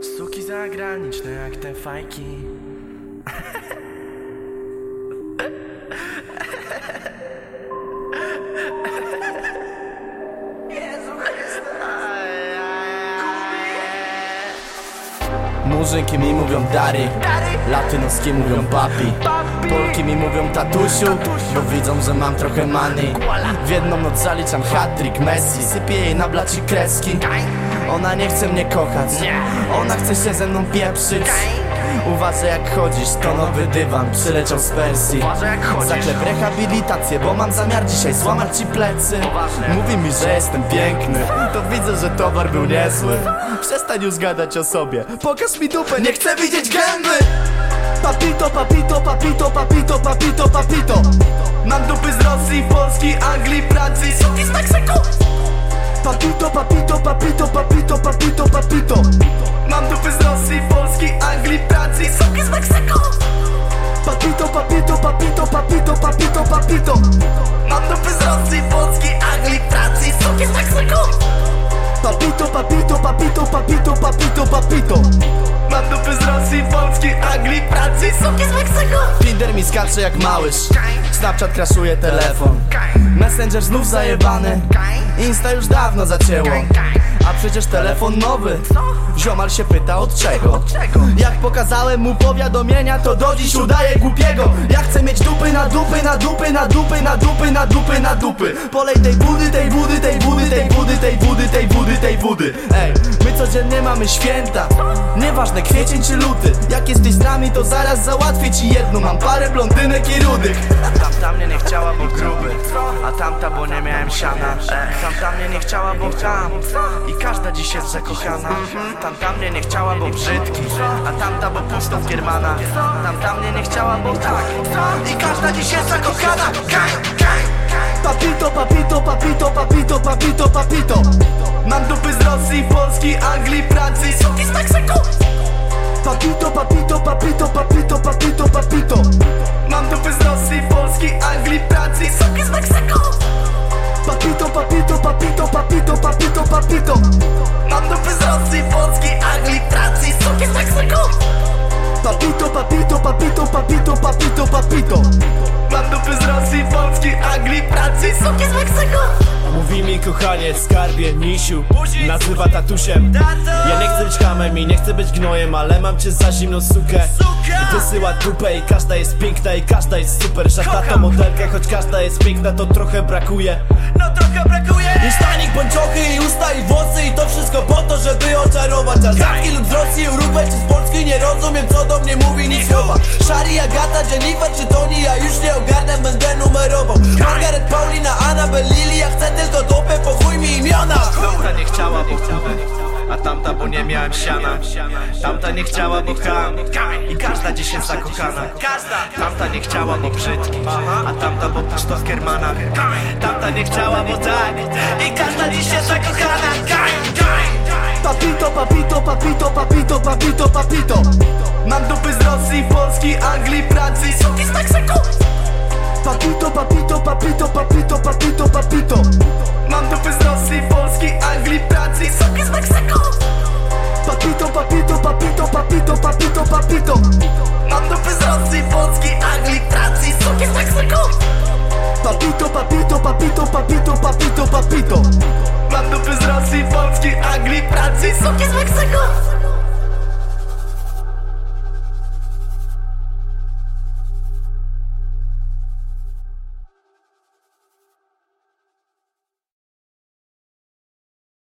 Suki zagraniczne jak te fajki Murzyki mi mówią Dari. Latynoski mówią papi. Polki mi mówią tatusiu Bo widzą, że mam trochę money. W jedną noc zaliczam hat-trick Messi. Sypię jej na blaci kreski. Ona nie chce mnie kochać. Ona chce się ze mną pieprzyć Uważaj jak chodzisz, to nowy dywan Przyleciał z Persji Zaklep rehabilitację, bo mam zamiar dzisiaj złamać ci plecy. Mówi mi, że jestem piękny To widzę, że towar był niezły. Przestań już gadać o sobie Pokaż mi dupę, nie chcę widzieć gęby. Papito, papito, papito, papito, papito, papito. Mam dupy z Rosji, Polski, Anglii, Francji. Suki z Meksyku Papito, papito, papito, papito, papito, Mam dupy z Rosji, Polski, Anglii, Francji Suki z Meksyku. Tinder mi skacze jak małysz. Snapchat kraszuje telefon. Messenger znów zajebany. Insta już dawno zacięło. A przecież telefon nowy. Ziomal się pyta od czego? Jak pokazałem mu powiadomienia To do dziś udaje głupiego. Ja chcę mieć dupy na dupy, na dupy, na dupy, na dupy, na dupy, na dupy. Polej tej wody, tej wody, tej wody, tej wody, tej wody, tej wody, tej wody. Ej, my codziennie mamy święta. Nieważne kwiecień czy luty. Jak jesteś z nami to zaraz załatwię ci jedno. Mam parę blondynek i rudych. Tamta mnie nie chciała, bo gruby. A tamta, bo nie miałem siana. Tamta mnie nie chciała, bo tam. I każda dziś jest zakochana. Tamta mnie nie chciała, bo brzydki. A tamta, bo pusto w Giermana Tamta mnie nie chciała, bo tak. I każda dziś jest zakochana. Gang, gang Papito, papito, papito, papito, papito, papito Mam dupy z Rosji, Polski, Anglii, Francji Suki z Meksyku Papito, papito, papito, papito, papito, papito Mam dupy z Rosji, Polski, Anglii, Francji Suki z Meksyku Papito, papito, papito, papito, papito, papito Suki z Meksyku. Mówi mi kochanie, skarbie, misiu Nazywa tatusiem Ja nie chcę być hamem i nie chcę być gnojem Ale mam cię za zimną sukę. I wysyła dupę i każda jest piękna i każda jest super. Żadna modelka, choć każda jest piękna to trochę brakuje. No trochę brakuje! I sztanik, bąciochy i usta i włosy I to wszystko po to, żeby oczarować. A zawki lub z Rosji, Urugwaj czy z Polski Nie Shari, Agata, Jennifer czy Toni Ja już nie ogarnę, będę numerował. Margaret, Paulina, Annabel, Lili Ja chcę tylko dupę, po chuj mi imiona. Tamta nie chciała, bo A tamta, bo nie miałem siana. Tamta nie chciała, bo ham I każda dziś jest zakochana. Tamta nie chciała, bo brzydki A tamta, bo pusto w Germanach Tamta nie chciała, bo tak I każda dziś jest zakochana. Papito, papito, papito, papito, papito, papito. Mam dupy z Polski, Anglii, Francji. Z Meksyku Papito, papito, papito, papito, papito, papito. Mam dupy z Rosji, Polski, Anglii, Francji. Suki z Meksyku Papito, papito, papito, papito, papito, papito. Mam dupy z Rosji, Polski, Anglii, Francji. Suki z Meksyku Papito, papito, papito, papito, papito, papito. Mam dupy z Rosji, Polski, Anglii, Francji. Suki z Meksyku